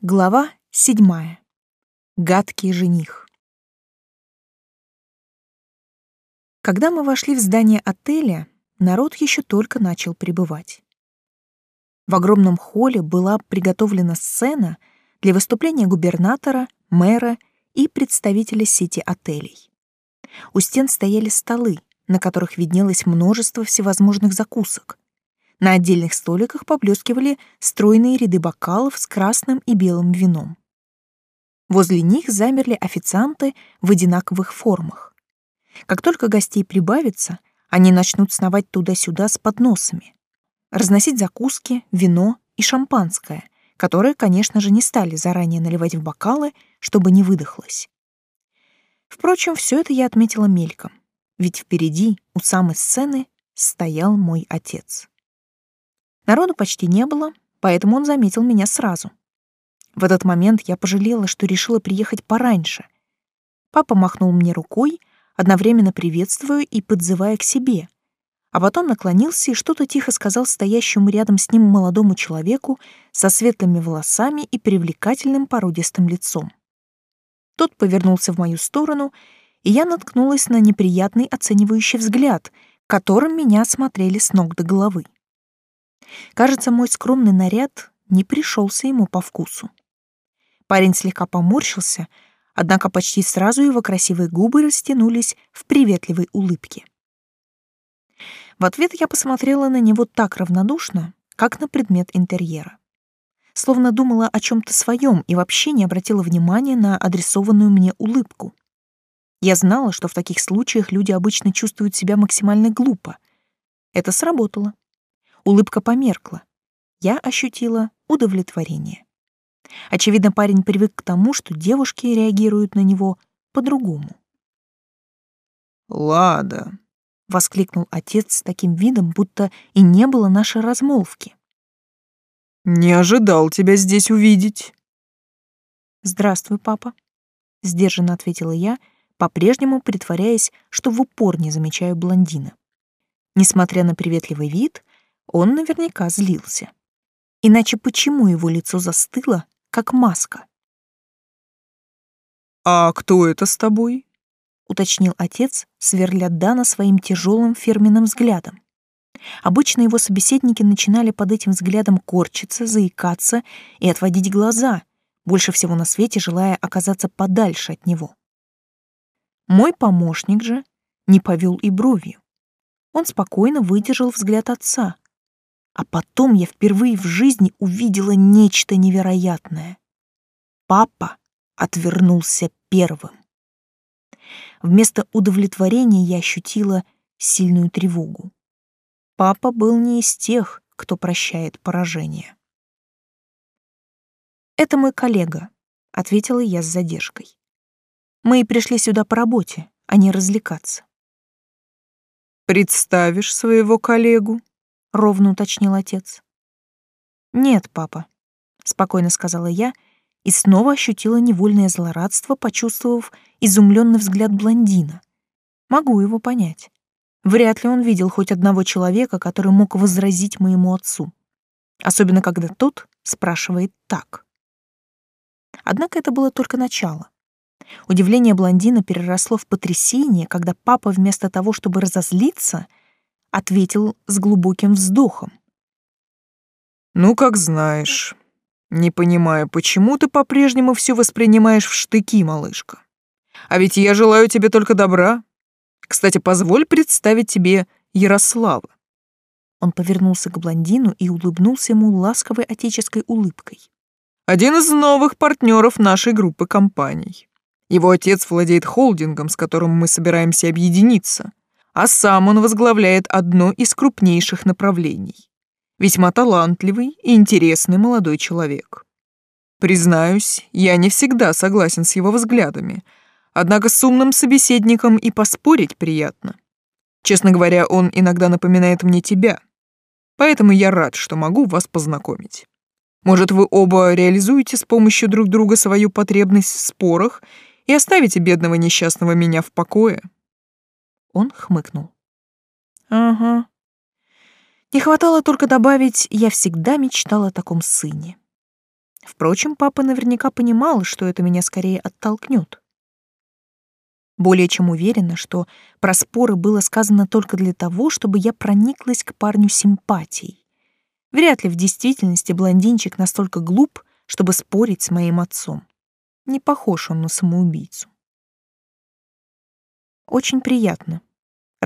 Глава седьмая. Гадкий жених. Когда мы вошли в здание отеля, народ еще только начал прибывать. В огромном холле была приготовлена сцена для выступления губернатора, мэра и представителя сети отелей. У стен стояли столы, на которых виднелось множество всевозможных закусок, на отдельных столиках поблескивали стройные ряды бокалов с красным и белым вином. Возле них замерли официанты в одинаковых формах. Как только гостей прибавится, они начнут сновать туда-сюда с подносами, разносить закуски, вино и шампанское, которое, конечно же, не стали заранее наливать в бокалы, чтобы не выдохлось. Впрочем, все это я отметила мельком, ведь впереди, у самой сцены, стоял мой отец. Народу почти не было, поэтому он заметил меня сразу. В этот момент я пожалела, что решила приехать пораньше. Папа махнул мне рукой, одновременно приветствуя и подзывая к себе, а потом наклонился и что-то тихо сказал стоящему рядом с ним молодому человеку со светлыми волосами и привлекательным породистым лицом. Тот повернулся в мою сторону, и я наткнулась на неприятный оценивающий взгляд, которым меня осмотрели с ног до головы. Кажется, мой скромный наряд не пришелся ему по вкусу. Парень слегка поморщился, однако почти сразу его красивые губы растянулись в приветливой улыбке. В ответ я посмотрела на него так равнодушно, как на предмет интерьера. Словно думала о чем-то своем и вообще не обратила внимания на адресованную мне улыбку. Я знала, что в таких случаях люди обычно чувствуют себя максимально глупо. Это сработало. Улыбка померкла. Я ощутила удовлетворение. Очевидно, парень привык к тому, что девушки реагируют на него по-другому. «Лада!» — воскликнул отец с таким видом, будто и не было нашей размолвки. «Не ожидал тебя здесь увидеть». «Здравствуй, папа», — сдержанно ответила я, по-прежнему притворяясь, что в упор не замечаю блондина. Несмотря на приветливый вид, он наверняка злился. Иначе почему его лицо застыло, как маска? «А кто это с тобой?» — уточнил отец, сверля Дана своим тяжелым фирменным взглядом. Обычно его собеседники начинали под этим взглядом корчиться, заикаться и отводить глаза, больше всего на свете желая оказаться подальше от него. Мой помощник же не повел и бровью. Он спокойно выдержал взгляд отца, а потом я впервые в жизни увидела нечто невероятное. Папа отвернулся первым. Вместо удовлетворения я ощутила сильную тревогу. Папа был не из тех, кто прощает поражение. «Это мой коллега», — ответила я с задержкой. «Мы пришли сюда по работе, а не развлекаться». «Представишь своего коллегу?» — ровно уточнил отец. «Нет, папа», — спокойно сказала я и снова ощутила невольное злорадство, почувствовав изумленный взгляд блондина. Могу его понять. Вряд ли он видел хоть одного человека, который мог возразить моему отцу. Особенно, когда тот спрашивает так. Однако это было только начало. Удивление блондина переросло в потрясение, когда папа вместо того, чтобы разозлиться — ответил с глубоким вздохом. «Ну, как знаешь. Не понимаю, почему ты по-прежнему все воспринимаешь в штыки, малышка. А ведь я желаю тебе только добра. Кстати, позволь представить тебе Ярослава». Он повернулся к блондину и улыбнулся ему ласковой отеческой улыбкой. «Один из новых партнеров нашей группы компаний. Его отец владеет холдингом, с которым мы собираемся объединиться а сам он возглавляет одно из крупнейших направлений. Весьма талантливый и интересный молодой человек. Признаюсь, я не всегда согласен с его взглядами, однако с умным собеседником и поспорить приятно. Честно говоря, он иногда напоминает мне тебя, поэтому я рад, что могу вас познакомить. Может, вы оба реализуете с помощью друг друга свою потребность в спорах и оставите бедного несчастного меня в покое?» Он хмыкнул. Ага. Не хватало только добавить, я всегда мечтала о таком сыне. Впрочем, папа наверняка понимал, что это меня скорее оттолкнет. Более чем уверена, что про споры было сказано только для того, чтобы я прониклась к парню симпатией. Вряд ли в действительности блондинчик настолько глуп, чтобы спорить с моим отцом. Не похож он на самоубийцу. «Очень приятно», —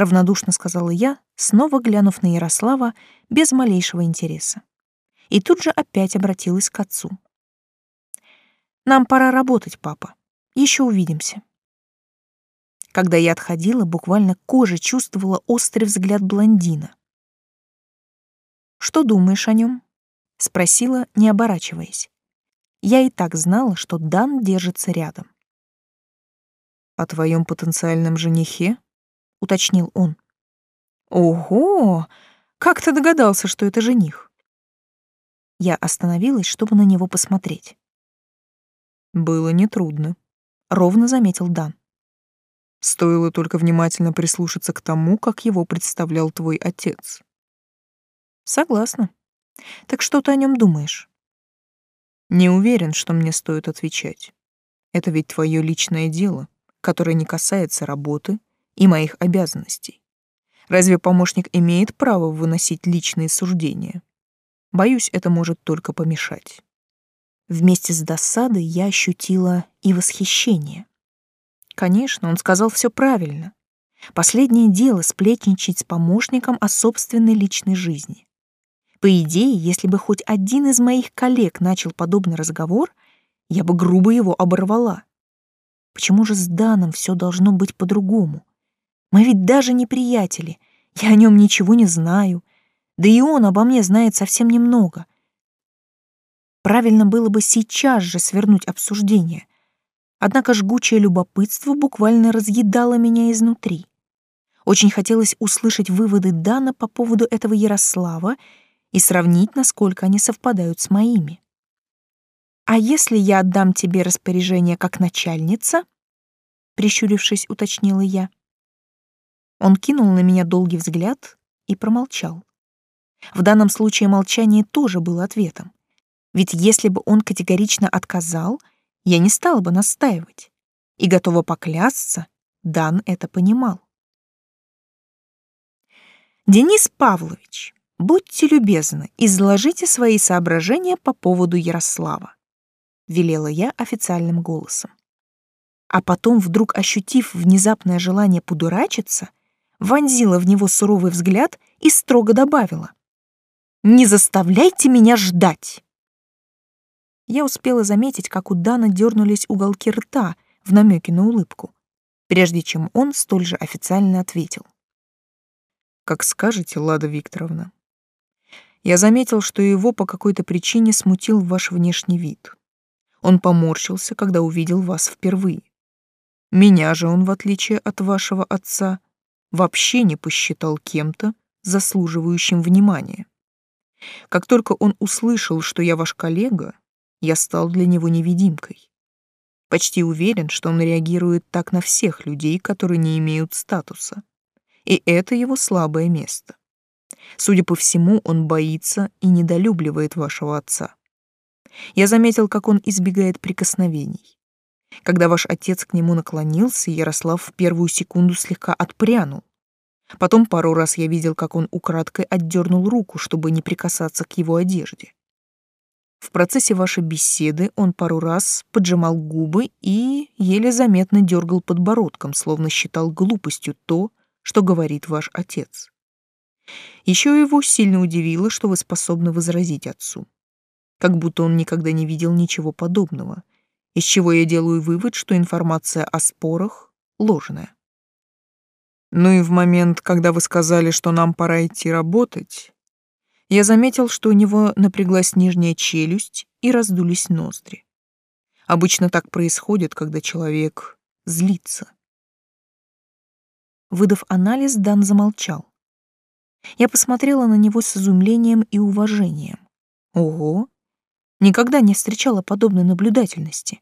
равнодушно сказала я, снова глянув на Ярослава без малейшего интереса. И тут же опять обратилась к отцу. «Нам пора работать, папа. Еще увидимся». Когда я отходила, буквально кожа чувствовала острый взгляд блондина. «Что думаешь о нем?» — спросила, не оборачиваясь. Я и так знала, что Дан держится рядом. «О твоем потенциальном женихе?» — уточнил он. «Ого! Как ты догадался, что это жених?» Я остановилась, чтобы на него посмотреть. «Было нетрудно», — ровно заметил Дан. Стоило только внимательно прислушаться к тому, как его представлял твой отец. Согласна. Так что ты о нем думаешь? Не уверен, что мне стоит отвечать. Это ведь твое личное дело, которое не касается работы и моих обязанностей. Разве помощник имеет право выносить личные суждения? Боюсь, это может только помешать. Вместе с досадой я ощутила и восхищение. Конечно, он сказал все правильно. Последнее дело сплетничать с помощником о собственной личной жизни. По идее, если бы хоть один из моих коллег начал подобный разговор, я бы грубо его оборвала. Почему же с Даном все должно быть по-другому? Мы ведь даже не приятели, я о нем ничего не знаю, да и он обо мне знает совсем немного. Правильно было бы сейчас же свернуть обсуждение, Однако жгучее любопытство буквально разъедало меня изнутри. Очень хотелось услышать выводы Дана по поводу этого Ярослава и сравнить, насколько они совпадают с моими. «А если я отдам тебе распоряжение как начальница?» Прищурившись, уточнила я. Он кинул на меня долгий взгляд и промолчал. В данном случае молчание тоже было ответом. Ведь если бы он категорично отказал — я не стала бы настаивать. И готова поклясться, Дан это понимал. Денис Павлович, будьте любезны, изложите свои соображения по поводу Ярослава, велела я официальным голосом. А потом, вдруг ощутив внезапное желание подурачиться, вонзила в него суровый взгляд и строго добавила: "Не заставляйте меня ждать" я успела заметить, как у Дана дернулись уголки рта в намеке на улыбку, прежде чем он столь же официально ответил. «Как скажете, Лада Викторовна. Я заметил, что его по какой-то причине смутил ваш внешний вид. Он поморщился, когда увидел вас впервые. Меня же он, в отличие от вашего отца, вообще не посчитал кем-то, заслуживающим внимания. Как только он услышал, что я ваш коллега, я стал для него невидимкой. Почти уверен, что он реагирует так на всех людей, которые не имеют статуса. И это его слабое место. Судя по всему, он боится и недолюбливает вашего отца. Я заметил, как он избегает прикосновений. Когда ваш отец к нему наклонился, Ярослав в первую секунду слегка отпрянул. Потом пару раз я видел, как он украдкой отдернул руку, чтобы не прикасаться к его одежде. В процессе вашей беседы он пару раз поджимал губы и еле заметно дергал подбородком, словно считал глупостью то, что говорит ваш отец. Еще его сильно удивило, что вы способны возразить отцу. Как будто он никогда не видел ничего подобного, из чего я делаю вывод, что информация о спорах ложная. Ну и в момент, когда вы сказали, что нам пора идти работать, я заметил, что у него напряглась нижняя челюсть и раздулись ноздри. Обычно так происходит, когда человек злится. Выдав анализ, Дан замолчал. Я посмотрела на него с изумлением и уважением. Ого! Никогда не встречала подобной наблюдательности.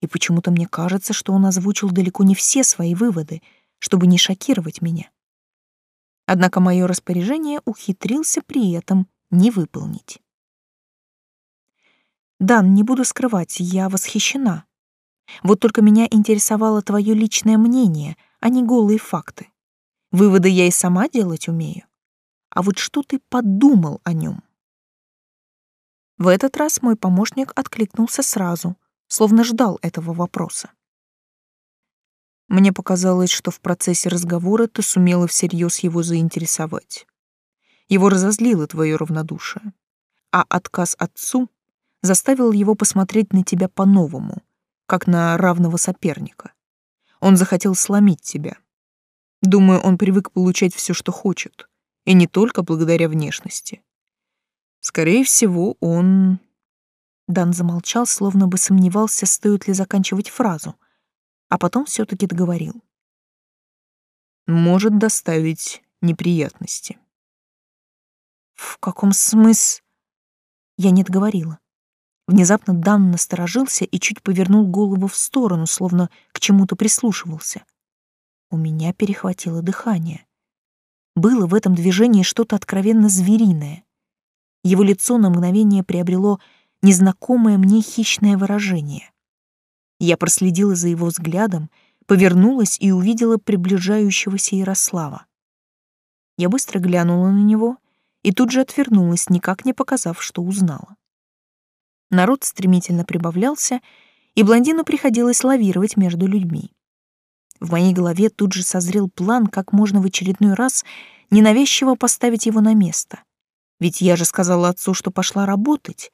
И почему-то мне кажется, что он озвучил далеко не все свои выводы, чтобы не шокировать меня. Однако мое распоряжение ухитрился при этом не выполнить. Дан, не буду скрывать, я восхищена. Вот только меня интересовало твое личное мнение, а не голые факты. Выводы я и сама делать умею. А вот что ты подумал о нем? В этот раз мой помощник откликнулся сразу, словно ждал этого вопроса. Мне показалось, что в процессе разговора ты сумела всерьез его заинтересовать. Его разозлило твое равнодушие, а отказ отцу заставил его посмотреть на тебя по-новому, как на равного соперника. Он захотел сломить тебя. Думаю, он привык получать все, что хочет, и не только благодаря внешности. Скорее всего, он... Дан замолчал, словно бы сомневался, стоит ли заканчивать фразу, а потом все таки договорил. Может доставить неприятности. В каком смысле? Я не договорила. Внезапно Дан насторожился и чуть повернул голову в сторону, словно к чему-то прислушивался. У меня перехватило дыхание. Было в этом движении что-то откровенно звериное. Его лицо на мгновение приобрело незнакомое мне хищное выражение. Я проследила за его взглядом, повернулась и увидела приближающегося Ярослава. Я быстро глянула на него и тут же отвернулась, никак не показав, что узнала. Народ стремительно прибавлялся, и блондину приходилось лавировать между людьми. В моей голове тут же созрел план, как можно в очередной раз ненавязчиво поставить его на место. Ведь я же сказала отцу, что пошла работать.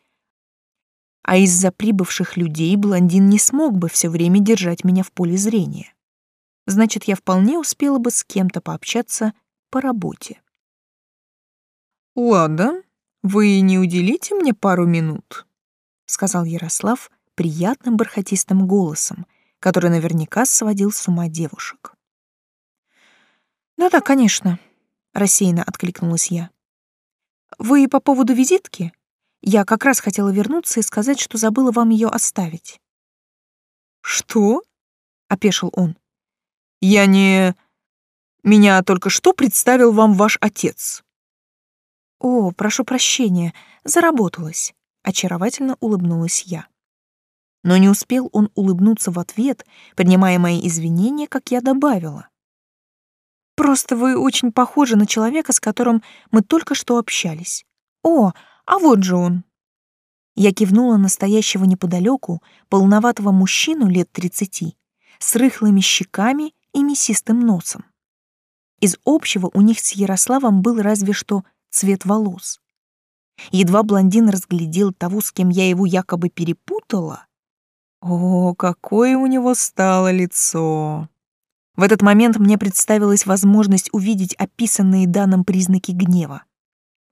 А из-за прибывших людей блондин не смог бы все время держать меня в поле зрения. Значит, я вполне успела бы с кем-то пообщаться по работе. «Ладно, вы не уделите мне пару минут?» — сказал Ярослав приятным бархатистым голосом, который наверняка сводил с ума девушек. «Да-да, конечно», — рассеянно откликнулась я. «Вы по поводу визитки? Я как раз хотела вернуться и сказать, что забыла вам ее оставить». «Что?» — опешил он. «Я не... Меня только что представил вам ваш отец». «О, прошу прощения, заработалась очаровательно улыбнулась я. Но не успел он улыбнуться в ответ, принимая мои извинения, как я добавила. «Просто вы очень похожи на человека, с которым мы только что общались. О, а вот же он!» Я кивнула настоящего неподалеку, полноватого мужчину лет тридцати, с рыхлыми щеками и мясистым носом. Из общего у них с Ярославом был разве что цвет волос. Едва блондин разглядел того, с кем я его якобы перепутала. О, какое у него стало лицо! В этот момент мне представилась возможность увидеть описанные данным признаки гнева.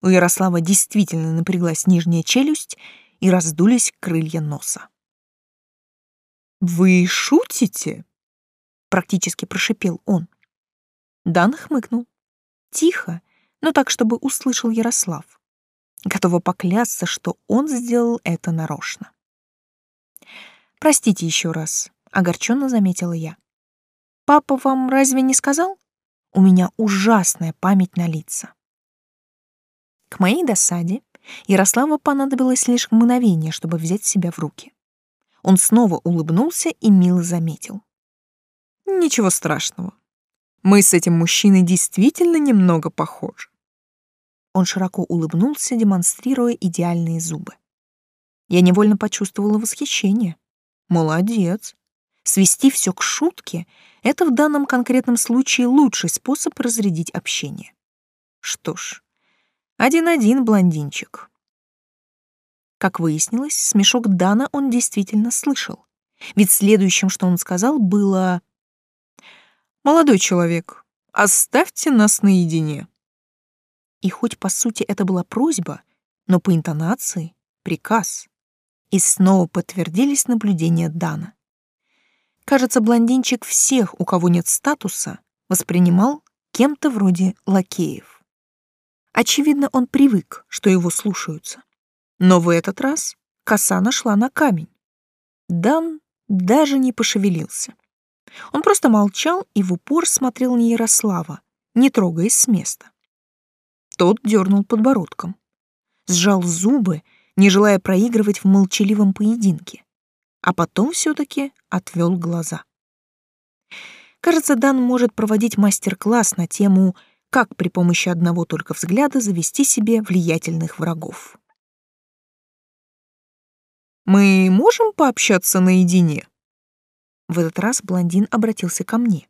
У Ярослава действительно напряглась нижняя челюсть и раздулись крылья носа. «Вы шутите?» — практически прошипел он. Дан хмыкнул. Тихо, но так, чтобы услышал Ярослав. Готова поклясться, что он сделал это нарочно. «Простите еще раз», — огорченно заметила я. «Папа вам разве не сказал? У меня ужасная память на лица». К моей досаде Ярославу понадобилось лишь мгновение, чтобы взять себя в руки. Он снова улыбнулся и мило заметил. «Ничего страшного. Мы с этим мужчиной действительно немного похожи. Он широко улыбнулся, демонстрируя идеальные зубы. Я невольно почувствовала восхищение. Молодец. Свести все к шутке — это в данном конкретном случае лучший способ разрядить общение. Что ж, один-один блондинчик. Как выяснилось, смешок Дана он действительно слышал. Ведь следующим, что он сказал, было «Молодой человек, оставьте нас наедине». И хоть по сути это была просьба, но по интонации — приказ. И снова подтвердились наблюдения Дана. Кажется, блондинчик всех, у кого нет статуса, воспринимал кем-то вроде лакеев. Очевидно, он привык, что его слушаются. Но в этот раз коса нашла на камень. Дан даже не пошевелился. Он просто молчал и в упор смотрел на Ярослава, не трогаясь с места. Тот дернул подбородком, сжал зубы не желая проигрывать в молчаливом поединке. А потом все-таки отвел глаза. Кажется, Дан может проводить мастер-класс на тему «Как при помощи одного только взгляда завести себе влиятельных врагов». «Мы можем пообщаться наедине?» В этот раз блондин обратился ко мне,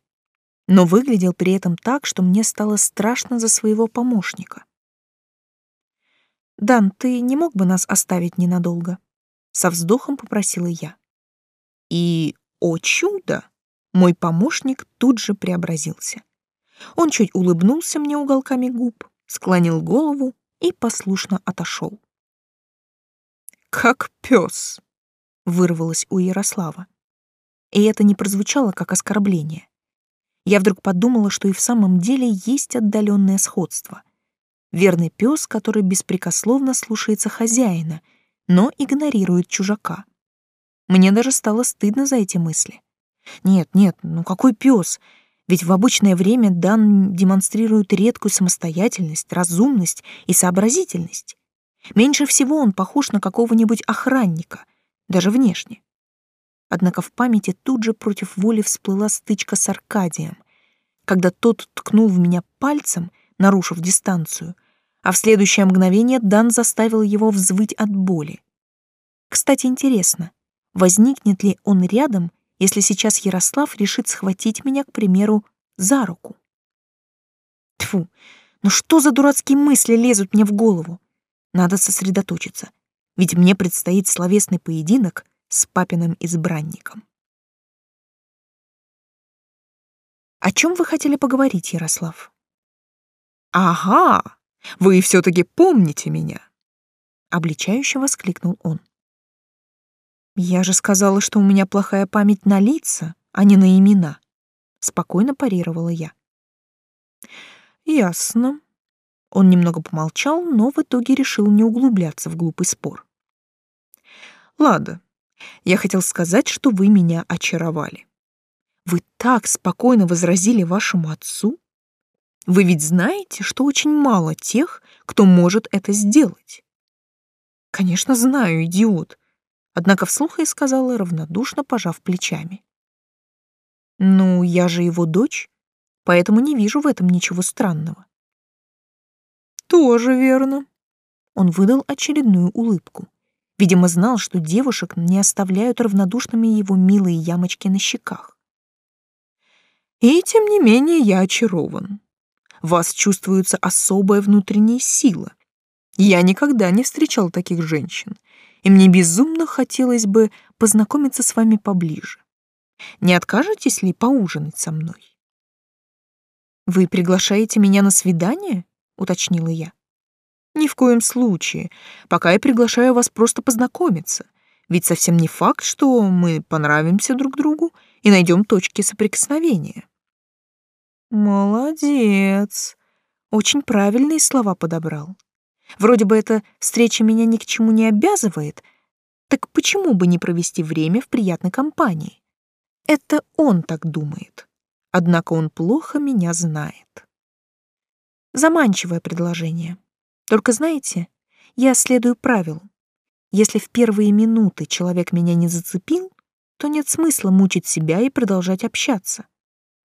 но выглядел при этом так, что мне стало страшно за своего помощника. «Дан, ты не мог бы нас оставить ненадолго?» Со вздохом попросила я. И, о чудо, мой помощник тут же преобразился. Он чуть улыбнулся мне уголками губ, склонил голову и послушно отошел. «Как пес!» — вырвалось у Ярослава. И это не прозвучало как оскорбление. Я вдруг подумала, что и в самом деле есть отдаленное сходство. Верный пес, который беспрекословно слушается хозяина, но игнорирует чужака. Мне даже стало стыдно за эти мысли. Нет, нет, ну какой пес? Ведь в обычное время Дан демонстрирует редкую самостоятельность, разумность и сообразительность. Меньше всего он похож на какого-нибудь охранника, даже внешне. Однако в памяти тут же против воли всплыла стычка с Аркадием, когда тот ткнул в меня пальцем, нарушив дистанцию, а в следующее мгновение Дан заставил его взвыть от боли. Кстати, интересно, возникнет ли он рядом, если сейчас Ярослав решит схватить меня, к примеру, за руку? Тфу, ну что за дурацкие мысли лезут мне в голову? Надо сосредоточиться, ведь мне предстоит словесный поединок с папиным избранником. О чем вы хотели поговорить, Ярослав? Ага, вы все-таки помните меня!» Обличающе воскликнул он. «Я же сказала, что у меня плохая память на лица, а не на имена», — спокойно парировала я. «Ясно». Он немного помолчал, но в итоге решил не углубляться в глупый спор. «Ладно, я хотел сказать, что вы меня очаровали. Вы так спокойно возразили вашему отцу? Вы ведь знаете, что очень мало тех, кто может это сделать. Конечно, знаю, идиот. Однако вслух я сказала, равнодушно пожав плечами. Ну, я же его дочь, поэтому не вижу в этом ничего странного. Тоже верно. Он выдал очередную улыбку. Видимо, знал, что девушек не оставляют равнодушными его милые ямочки на щеках. И тем не менее я очарован вас чувствуется особая внутренняя сила. Я никогда не встречал таких женщин, и мне безумно хотелось бы познакомиться с вами поближе. Не откажетесь ли поужинать со мной? Вы приглашаете меня на свидание? уточнила я. Ни в коем случае. Пока я приглашаю вас просто познакомиться. Ведь совсем не факт, что мы понравимся друг другу и найдем точки соприкосновения. Молодец. Очень правильные слова подобрал. Вроде бы эта встреча меня ни к чему не обязывает, так почему бы не провести время в приятной компании? Это он так думает. Однако он плохо меня знает. Заманчивое предложение. Только знаете, я следую правилу. Если в первые минуты человек меня не зацепил, то нет смысла мучить себя и продолжать общаться.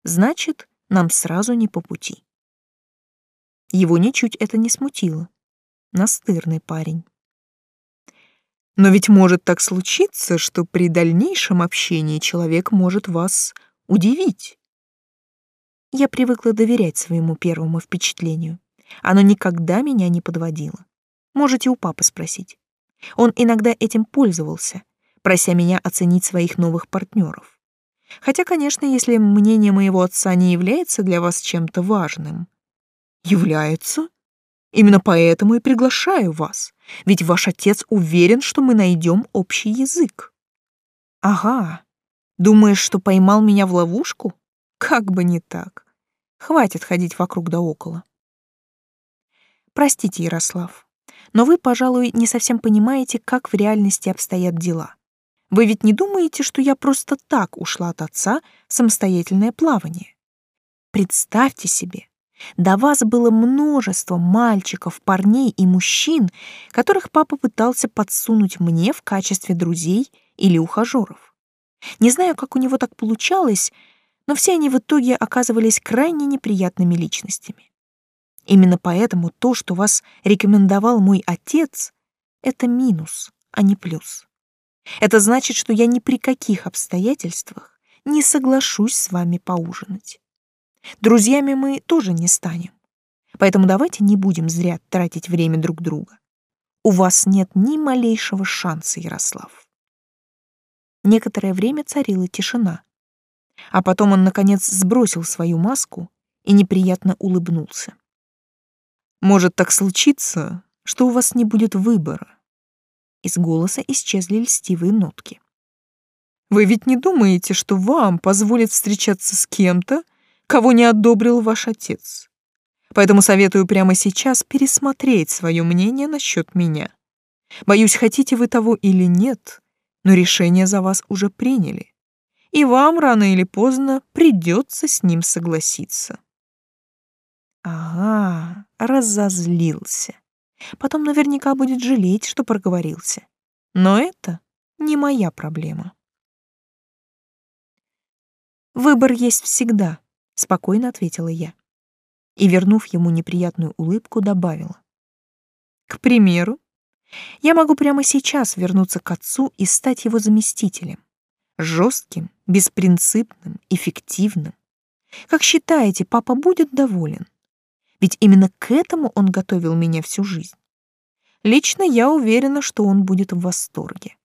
Значит, нам сразу не по пути. Его ничуть это не смутило. Настырный парень. Но ведь может так случиться, что при дальнейшем общении человек может вас удивить. Я привыкла доверять своему первому впечатлению. Оно никогда меня не подводило. Можете у папы спросить. Он иногда этим пользовался, прося меня оценить своих новых партнеров. Хотя, конечно, если мнение моего отца не является для вас чем-то важным. Является? Именно поэтому и приглашаю вас. Ведь ваш отец уверен, что мы найдем общий язык. Ага. Думаешь, что поймал меня в ловушку? Как бы не так. Хватит ходить вокруг да около. Простите, Ярослав, но вы, пожалуй, не совсем понимаете, как в реальности обстоят дела. Вы ведь не думаете, что я просто так ушла от отца в самостоятельное плавание? Представьте себе, До вас было множество мальчиков, парней и мужчин, которых папа пытался подсунуть мне в качестве друзей или ухажеров. Не знаю, как у него так получалось, но все они в итоге оказывались крайне неприятными личностями. Именно поэтому то, что вас рекомендовал мой отец, это минус, а не плюс. Это значит, что я ни при каких обстоятельствах не соглашусь с вами поужинать. Друзьями мы тоже не станем. Поэтому давайте не будем зря тратить время друг друга. У вас нет ни малейшего шанса, Ярослав. Некоторое время царила тишина. А потом он, наконец, сбросил свою маску и неприятно улыбнулся. «Может так случиться, что у вас не будет выбора». Из голоса исчезли льстивые нотки. «Вы ведь не думаете, что вам позволят встречаться с кем-то, кого не одобрил ваш отец. Поэтому советую прямо сейчас пересмотреть свое мнение насчет меня. Боюсь, хотите вы того или нет, но решение за вас уже приняли. И вам рано или поздно придется с ним согласиться. Ага, разозлился. Потом наверняка будет жалеть, что проговорился. Но это не моя проблема. Выбор есть всегда, спокойно ответила я. И, вернув ему неприятную улыбку, добавила. К примеру, я могу прямо сейчас вернуться к отцу и стать его заместителем. Жестким, беспринципным, эффективным. Как считаете, папа будет доволен? Ведь именно к этому он готовил меня всю жизнь. Лично я уверена, что он будет в восторге.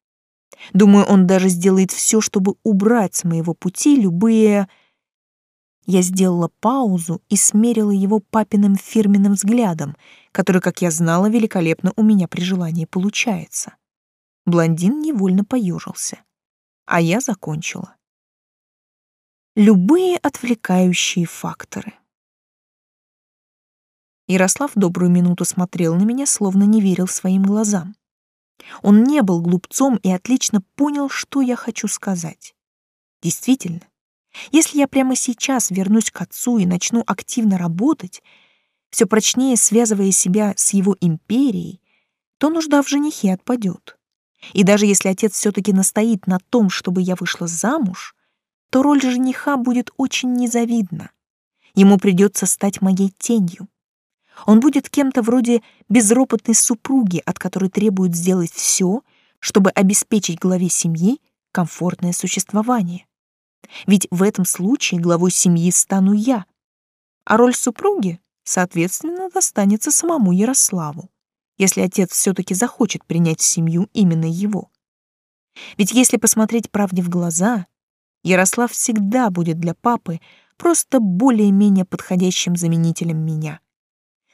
Думаю, он даже сделает все, чтобы убрать с моего пути любые я сделала паузу и смерила его папиным фирменным взглядом, который, как я знала, великолепно у меня при желании получается. Блондин невольно поежился. А я закончила. Любые отвлекающие факторы. Ярослав добрую минуту смотрел на меня, словно не верил своим глазам. Он не был глупцом и отлично понял, что я хочу сказать. Действительно, если я прямо сейчас вернусь к отцу и начну активно работать, все прочнее связывая себя с его империей, то нужда в женихе отпадет. И даже если отец все-таки настоит на том, чтобы я вышла замуж, то роль жениха будет очень незавидна. Ему придется стать моей тенью. Он будет кем-то вроде безропотной супруги, от которой требуют сделать все, чтобы обеспечить главе семьи комфортное существование. Ведь в этом случае главой семьи стану я, а роль супруги, соответственно, достанется самому Ярославу, если отец все-таки захочет принять в семью именно его. Ведь если посмотреть правде в глаза, Ярослав всегда будет для папы просто более-менее подходящим заменителем меня.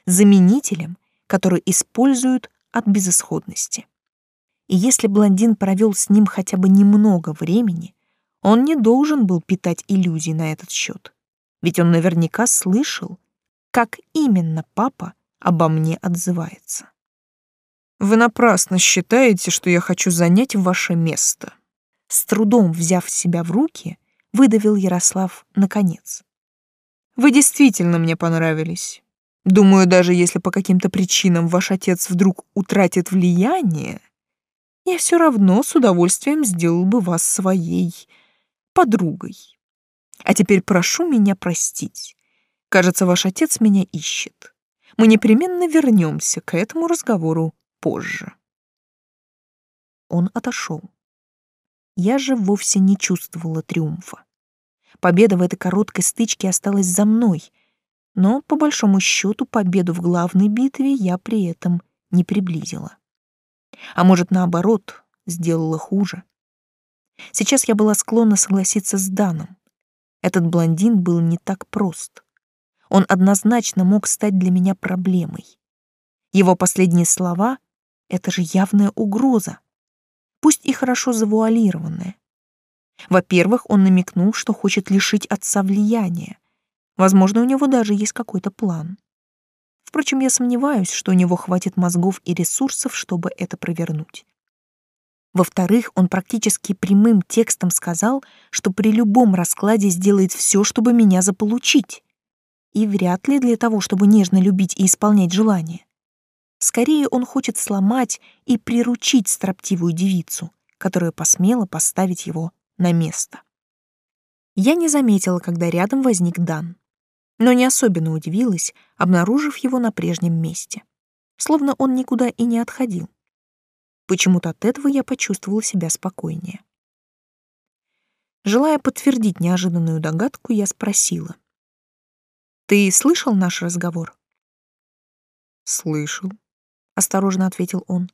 Заменителем, который используют от безысходности. И если блондин провел с ним хотя бы немного времени, он не должен был питать иллюзий на этот счет, ведь он наверняка слышал, как именно папа обо мне отзывается. Вы напрасно считаете, что я хочу занять ваше место. С трудом взяв себя в руки, выдавил Ярослав наконец. Вы действительно мне понравились. Думаю, даже если по каким-то причинам ваш отец вдруг утратит влияние, я все равно с удовольствием сделал бы вас своей подругой. А теперь прошу меня простить. Кажется, ваш отец меня ищет. Мы непременно вернемся к этому разговору позже. Он отошел. Я же вовсе не чувствовала триумфа. Победа в этой короткой стычке осталась за мной, но, по большому счету, победу в главной битве я при этом не приблизила. А может, наоборот, сделала хуже. Сейчас я была склонна согласиться с Даном. Этот блондин был не так прост. Он однозначно мог стать для меня проблемой. Его последние слова — это же явная угроза, пусть и хорошо завуалированная. Во-первых, он намекнул, что хочет лишить отца влияния. Возможно, у него даже есть какой-то план. Впрочем, я сомневаюсь, что у него хватит мозгов и ресурсов, чтобы это провернуть. Во-вторых, он практически прямым текстом сказал, что при любом раскладе сделает все, чтобы меня заполучить. и вряд ли для того, чтобы нежно любить и исполнять желания. Скорее он хочет сломать и приручить строптивую девицу, которая посмела поставить его на место. Я не заметила, когда рядом возник Дан, но не особенно удивилась, обнаружив его на прежнем месте, словно он никуда и не отходил. Почему-то от этого я почувствовала себя спокойнее. Желая подтвердить неожиданную догадку, я спросила. «Ты слышал наш разговор?» «Слышал», — осторожно ответил он.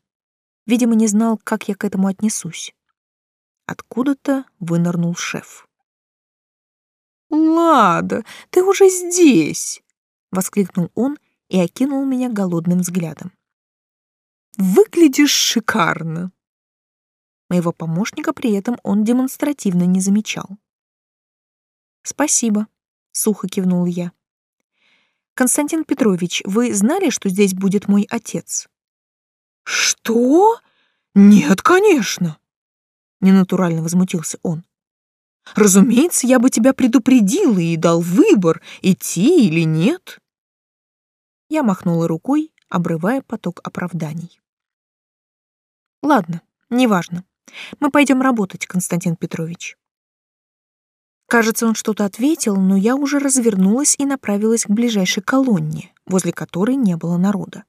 Видимо, не знал, как я к этому отнесусь. Откуда-то вынырнул шеф. «Лада, ты уже здесь!» — воскликнул он и окинул меня голодным взглядом. «Выглядишь шикарно!» Моего помощника при этом он демонстративно не замечал. «Спасибо», — сухо кивнул я. «Константин Петрович, вы знали, что здесь будет мой отец?» «Что? Нет, конечно!» Ненатурально возмутился он. «Разумеется, я бы тебя предупредил и дал выбор, идти или нет». Я махнула рукой, обрывая поток оправданий. «Ладно, неважно. Мы пойдем работать, Константин Петрович». Кажется, он что-то ответил, но я уже развернулась и направилась к ближайшей колонне, возле которой не было народа.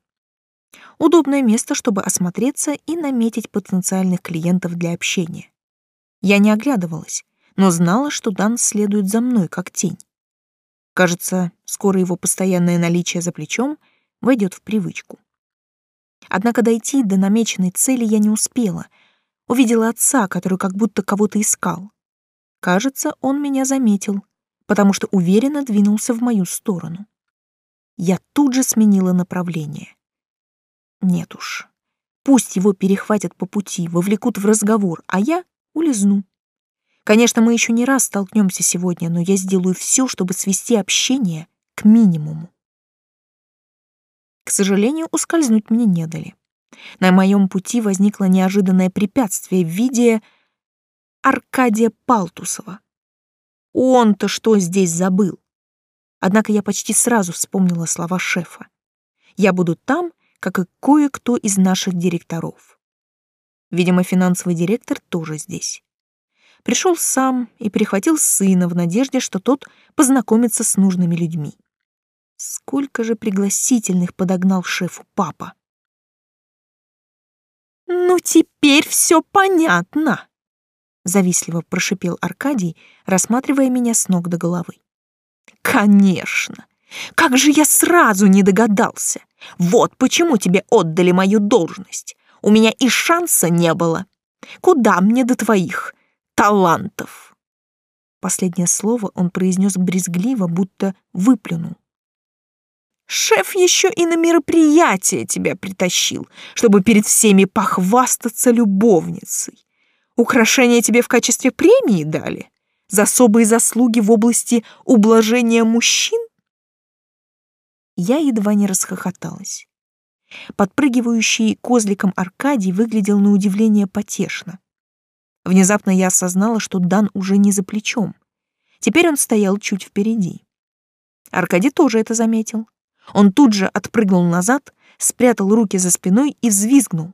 Удобное место, чтобы осмотреться и наметить потенциальных клиентов для общения. Я не оглядывалась, но знала, что Дан следует за мной, как тень. Кажется, скоро его постоянное наличие за плечом войдет в привычку. Однако дойти до намеченной цели я не успела. Увидела отца, который как будто кого-то искал. Кажется, он меня заметил, потому что уверенно двинулся в мою сторону. Я тут же сменила направление. Нет уж. Пусть его перехватят по пути, вовлекут в разговор, а я улизну. Конечно, мы еще не раз столкнемся сегодня, но я сделаю все, чтобы свести общение к минимуму. К сожалению, ускользнуть мне не дали. На моем пути возникло неожиданное препятствие в виде Аркадия Палтусова. Он-то что здесь забыл? Однако я почти сразу вспомнила слова шефа. Я буду там, как и кое-кто из наших директоров. Видимо, финансовый директор тоже здесь. Пришел сам и перехватил сына в надежде, что тот познакомится с нужными людьми. Сколько же пригласительных подогнал шефу папа. «Ну, теперь все понятно!» — завистливо прошипел Аркадий, рассматривая меня с ног до головы. «Конечно! Как же я сразу не догадался! Вот почему тебе отдали мою должность. У меня и шанса не было. Куда мне до твоих талантов?» Последнее слово он произнес брезгливо, будто выплюнул. «Шеф еще и на мероприятие тебя притащил, чтобы перед всеми похвастаться любовницей. Украшение тебе в качестве премии дали? За особые заслуги в области ублажения мужчин?» я едва не расхохоталась. Подпрыгивающий козликом Аркадий выглядел на удивление потешно. Внезапно я осознала, что Дан уже не за плечом. Теперь он стоял чуть впереди. Аркадий тоже это заметил. Он тут же отпрыгнул назад, спрятал руки за спиной и взвизгнул.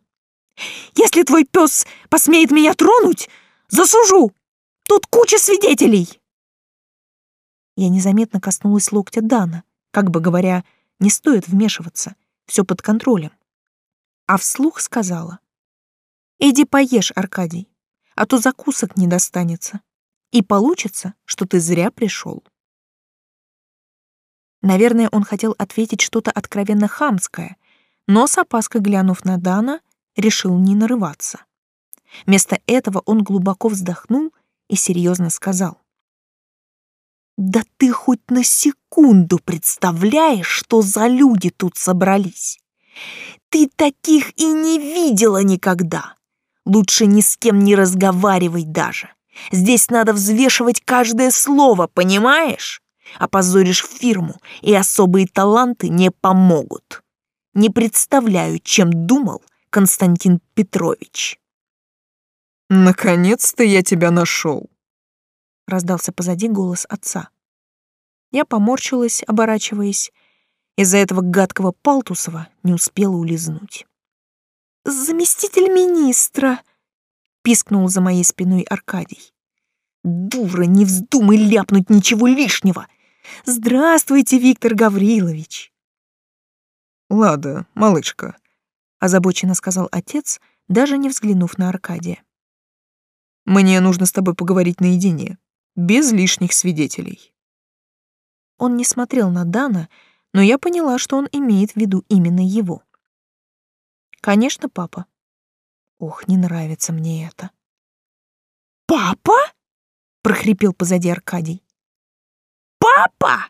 «Если твой пес посмеет меня тронуть, засужу! Тут куча свидетелей!» Я незаметно коснулась локтя Дана, как бы говоря, не стоит вмешиваться, все под контролем. А вслух сказала. «Иди поешь, Аркадий, а то закусок не достанется. И получится, что ты зря пришел». Наверное, он хотел ответить что-то откровенно хамское, но с опаской глянув на Дана, решил не нарываться. Вместо этого он глубоко вздохнул и серьезно сказал. Да ты хоть на секунду представляешь, что за люди тут собрались? Ты таких и не видела никогда. Лучше ни с кем не разговаривай даже. Здесь надо взвешивать каждое слово, понимаешь? Опозоришь фирму, и особые таланты не помогут. Не представляю, чем думал Константин Петрович. Наконец-то я тебя нашел, раздался позади голос отца. Я поморщилась, оборачиваясь. Из-за этого гадкого Палтусова не успела улизнуть. «Заместитель министра!» — пискнул за моей спиной Аркадий. «Дура, не вздумай ляпнуть ничего лишнего! Здравствуйте, Виктор Гаврилович!» «Лада, малышка», — озабоченно сказал отец, даже не взглянув на Аркадия. «Мне нужно с тобой поговорить наедине, без лишних свидетелей». Он не смотрел на Дана, но я поняла, что он имеет в виду именно его. «Конечно, папа». Ох, не нравится мне это. «Папа?» — прохрипел позади Аркадий. «Папа!»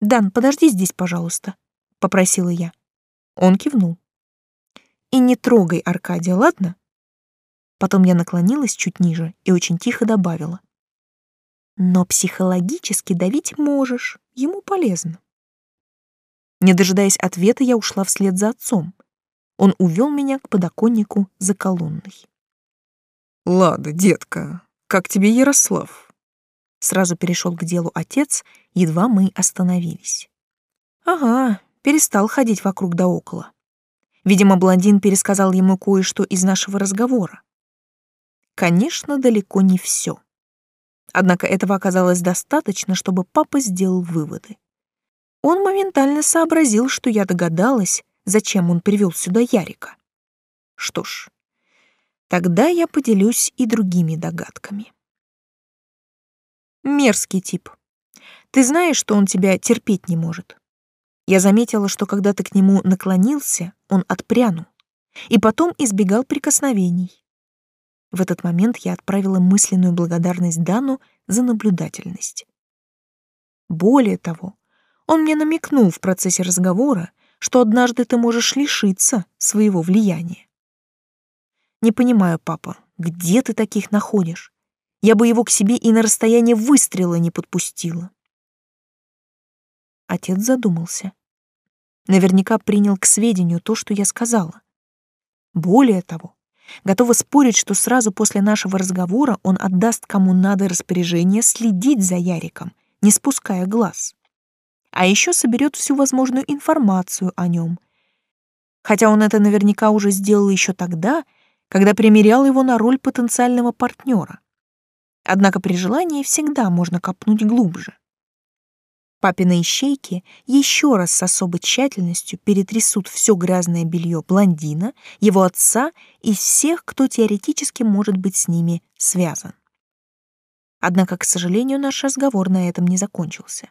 «Дан, подожди здесь, пожалуйста», — попросила я. Он кивнул. «И не трогай Аркадия, ладно?» Потом я наклонилась чуть ниже и очень тихо добавила. «Но психологически давить можешь, ему полезно». Не дожидаясь ответа, я ушла вслед за отцом. Он увел меня к подоконнику за колонной. «Лада, детка, как тебе Ярослав?» Сразу перешел к делу отец, едва мы остановились. «Ага, перестал ходить вокруг да около. Видимо, блондин пересказал ему кое-что из нашего разговора. Конечно, далеко не все. Однако этого оказалось достаточно, чтобы папа сделал выводы. Он моментально сообразил, что я догадалась, зачем он привел сюда Ярика. Что ж, тогда я поделюсь и другими догадками. Мерзкий тип. Ты знаешь, что он тебя терпеть не может. Я заметила, что когда ты к нему наклонился, он отпрянул и потом избегал прикосновений. В этот момент я отправила мысленную благодарность Дану за наблюдательность. Более того, он мне намекнул в процессе разговора, что однажды ты можешь лишиться своего влияния. Не понимаю, папа, где ты таких находишь? Я бы его к себе и на расстояние выстрела не подпустила. Отец задумался. Наверняка принял к сведению то, что я сказала. Более того, готова спорить, что сразу после нашего разговора он отдаст кому надо распоряжение следить за Яриком, не спуская глаз. А еще соберет всю возможную информацию о нем. Хотя он это наверняка уже сделал еще тогда, когда примерял его на роль потенциального партнера. Однако при желании всегда можно копнуть глубже. Папины ищейки еще раз с особой тщательностью перетрясут все грязное белье блондина, его отца и всех, кто теоретически может быть с ними связан. Однако, к сожалению, наш разговор на этом не закончился.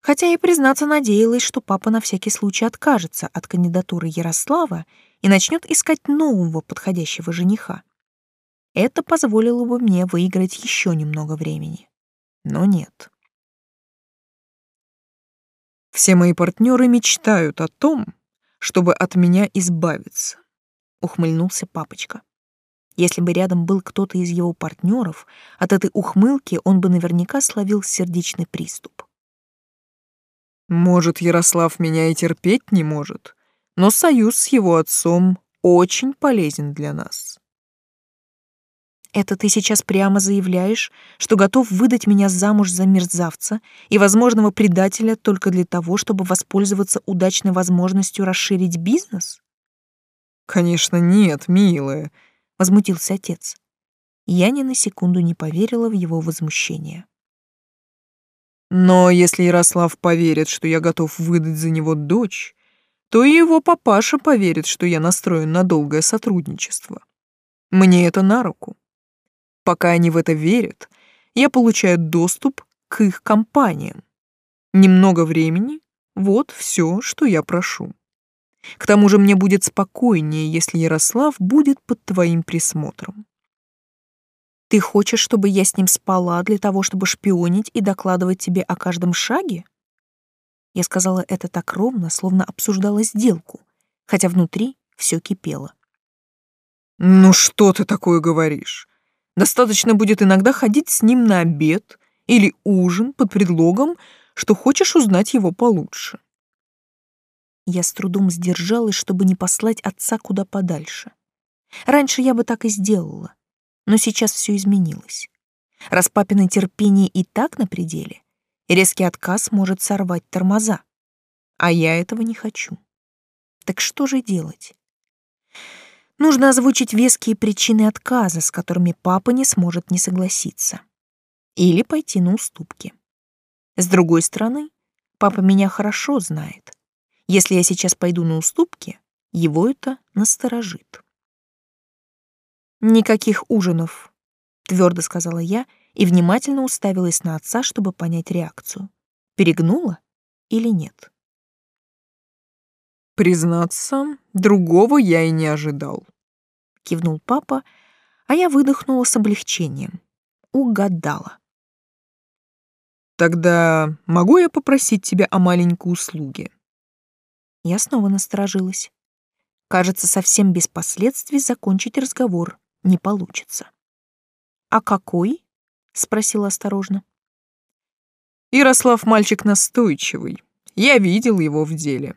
Хотя и признаться надеялась, что папа на всякий случай откажется от кандидатуры Ярослава и начнет искать нового подходящего жениха. Это позволило бы мне выиграть еще немного времени. Но нет. Все мои партнеры мечтают о том, чтобы от меня избавиться, ухмыльнулся папочка. Если бы рядом был кто-то из его партнеров, от этой ухмылки он бы наверняка словил сердечный приступ. Может, Ярослав меня и терпеть не может, но союз с его отцом очень полезен для нас. Это ты сейчас прямо заявляешь, что готов выдать меня замуж за мерзавца и возможного предателя только для того, чтобы воспользоваться удачной возможностью расширить бизнес? Конечно, нет, милая, возмутился отец. Я ни на секунду не поверила в его возмущение. Но если Ярослав поверит, что я готов выдать за него дочь, то и его папаша поверит, что я настроен на долгое сотрудничество. Мне это на руку. Пока они в это верят, я получаю доступ к их компаниям. Немного времени — вот все, что я прошу. К тому же мне будет спокойнее, если Ярослав будет под твоим присмотром. Ты хочешь, чтобы я с ним спала для того, чтобы шпионить и докладывать тебе о каждом шаге? Я сказала это так ровно, словно обсуждала сделку, хотя внутри все кипело. «Ну что ты такое говоришь? Достаточно будет иногда ходить с ним на обед или ужин под предлогом, что хочешь узнать его получше. Я с трудом сдержалась, чтобы не послать отца куда подальше. Раньше я бы так и сделала, но сейчас все изменилось. Раз папино терпение и так на пределе, резкий отказ может сорвать тормоза. А я этого не хочу. Так что же делать? Нужно озвучить веские причины отказа, с которыми папа не сможет не согласиться. Или пойти на уступки. С другой стороны, папа меня хорошо знает. Если я сейчас пойду на уступки, его это насторожит. «Никаких ужинов», — твердо сказала я и внимательно уставилась на отца, чтобы понять реакцию. Перегнула или нет? «Признаться, другого я и не ожидал», — кивнул папа, а я выдохнула с облегчением. Угадала. «Тогда могу я попросить тебя о маленькой услуге?» Я снова насторожилась. Кажется, совсем без последствий закончить разговор не получится. «А какой?» — спросила осторожно. «Ярослав мальчик настойчивый. Я видел его в деле.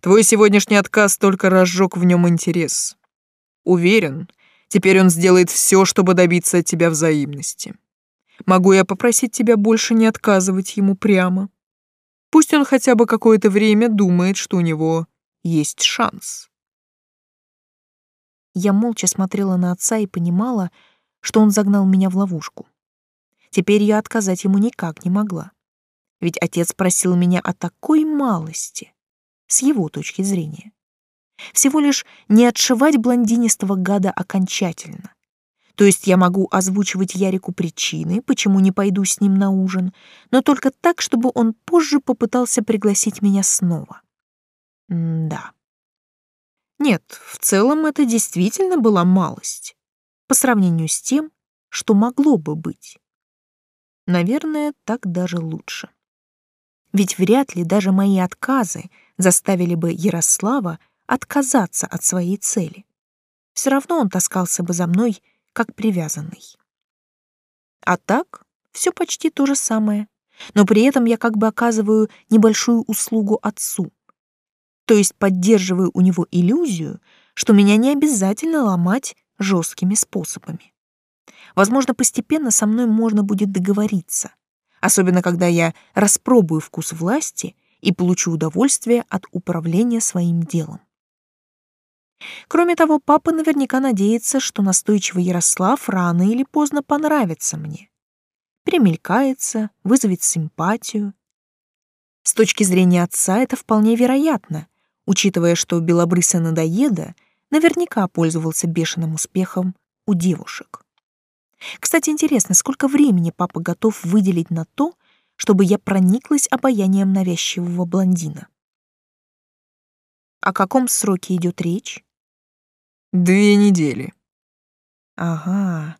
Твой сегодняшний отказ только разжег в нем интерес. Уверен, теперь он сделает все, чтобы добиться от тебя взаимности. Могу я попросить тебя больше не отказывать ему прямо? Пусть он хотя бы какое-то время думает, что у него есть шанс». Я молча смотрела на отца и понимала, что он загнал меня в ловушку. Теперь я отказать ему никак не могла. Ведь отец просил меня о такой малости, с его точки зрения. Всего лишь не отшивать блондинистого гада окончательно. То есть я могу озвучивать Ярику причины, почему не пойду с ним на ужин, но только так, чтобы он позже попытался пригласить меня снова. М да. Нет, в целом это действительно была малость по сравнению с тем, что могло бы быть. Наверное, так даже лучше. Ведь вряд ли даже мои отказы заставили бы Ярослава отказаться от своей цели. Все равно он таскался бы за мной, как привязанный. А так все почти то же самое, но при этом я как бы оказываю небольшую услугу отцу то есть поддерживаю у него иллюзию, что меня не обязательно ломать жесткими способами. Возможно, постепенно со мной можно будет договориться, особенно когда я распробую вкус власти и получу удовольствие от управления своим делом. Кроме того, папа наверняка надеется, что настойчивый Ярослав рано или поздно понравится мне. Примелькается, вызовет симпатию. С точки зрения отца это вполне вероятно, учитывая, что белобрысый надоеда наверняка пользовался бешеным успехом у девушек. Кстати, интересно, сколько времени папа готов выделить на то, чтобы я прониклась обаянием навязчивого блондина? О каком сроке идет речь? Две недели. Ага.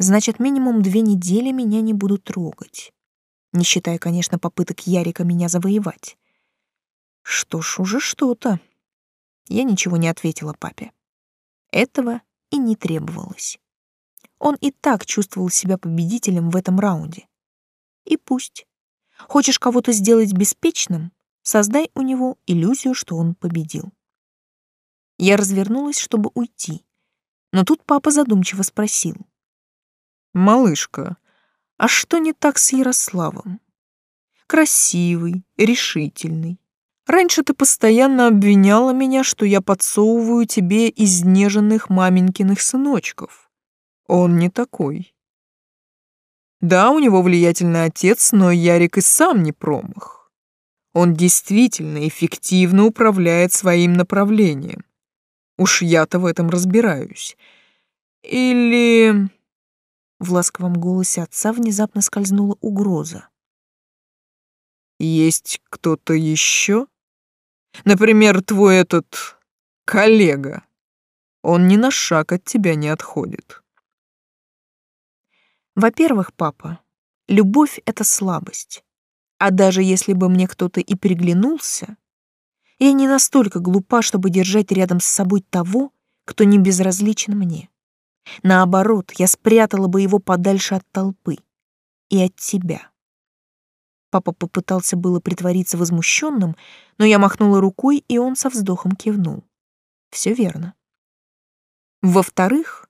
Значит, минимум две недели меня не будут трогать. Не считая, конечно, попыток Ярика меня завоевать. Что ж, уже что-то. Я ничего не ответила папе. Этого и не требовалось. Он и так чувствовал себя победителем в этом раунде. И пусть. Хочешь кого-то сделать беспечным, создай у него иллюзию, что он победил. Я развернулась, чтобы уйти. Но тут папа задумчиво спросил. «Малышка, а что не так с Ярославом? Красивый, решительный, Раньше ты постоянно обвиняла меня, что я подсовываю тебе изнеженных маменькиных сыночков. Он не такой. Да, у него влиятельный отец, но Ярик и сам не промах. Он действительно эффективно управляет своим направлением. Уж я-то в этом разбираюсь. Или... В ласковом голосе отца внезапно скользнула угроза. Есть кто-то еще? Например, твой этот коллега. Он ни на шаг от тебя не отходит. Во-первых, папа, любовь — это слабость. А даже если бы мне кто-то и приглянулся, я не настолько глупа, чтобы держать рядом с собой того, кто не безразличен мне. Наоборот, я спрятала бы его подальше от толпы и от тебя. Папа попытался было притвориться возмущенным, но я махнула рукой, и он со вздохом кивнул. Все верно. Во-вторых,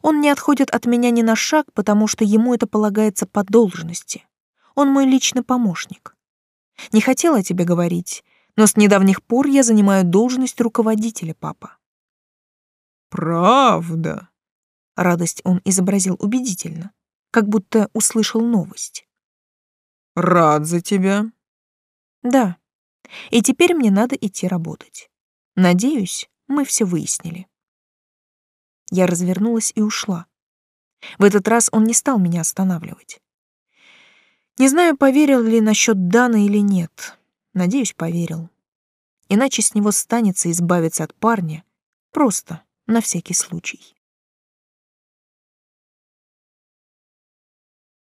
Он не отходит от меня ни на шаг, потому что ему это полагается по должности. Он мой личный помощник. Не хотела тебе говорить, но с недавних пор я занимаю должность руководителя, папа. Правда? Радость он изобразил убедительно, как будто услышал новость. Рад за тебя. Да. И теперь мне надо идти работать. Надеюсь, мы все выяснили. Я развернулась и ушла. В этот раз он не стал меня останавливать. Не знаю, поверил ли насчет Дана или нет. Надеюсь, поверил. Иначе с него станется избавиться от парня, просто на всякий случай.